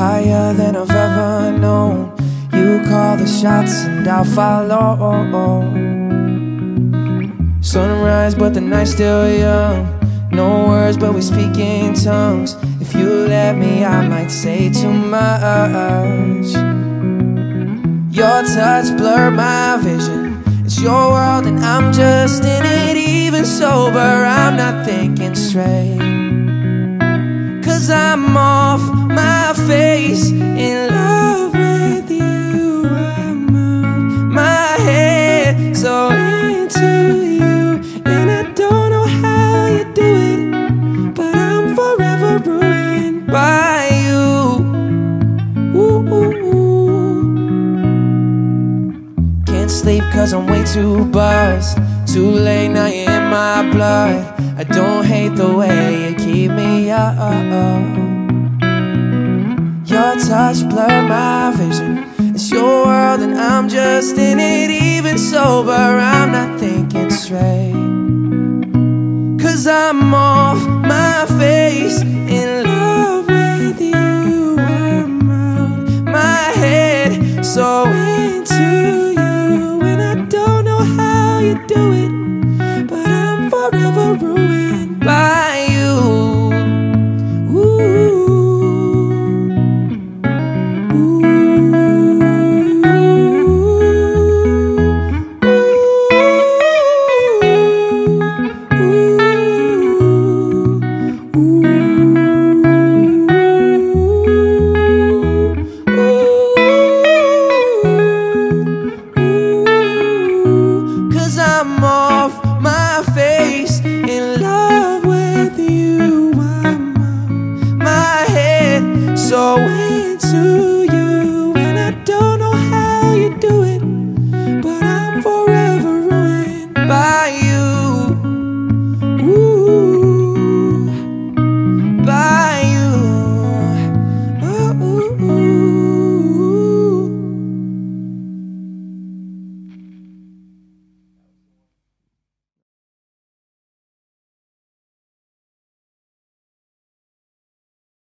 higher than I've ever known. You call the shots and I'll follow. Sunrise, but the night's still young. No words, but we speak in tongues. If you let me, I might say too much. Your touch blurred my vision. It's your world, and I'm just in it. Even sober, I'm not thinking straight. I'm off my face in love with you. I'm out my head, so into you. And I don't know how you do it, but I'm forever ruined by you. Ooh, ooh, ooh. Can't sleep cause I'm way too buzzed. Too late, now you're in my blood. I don't hate the way you keep me up. Your touch blurred my vision. It's your world and I'm just in it. Even sober, I'm not thinking straight. Cause I'm in so into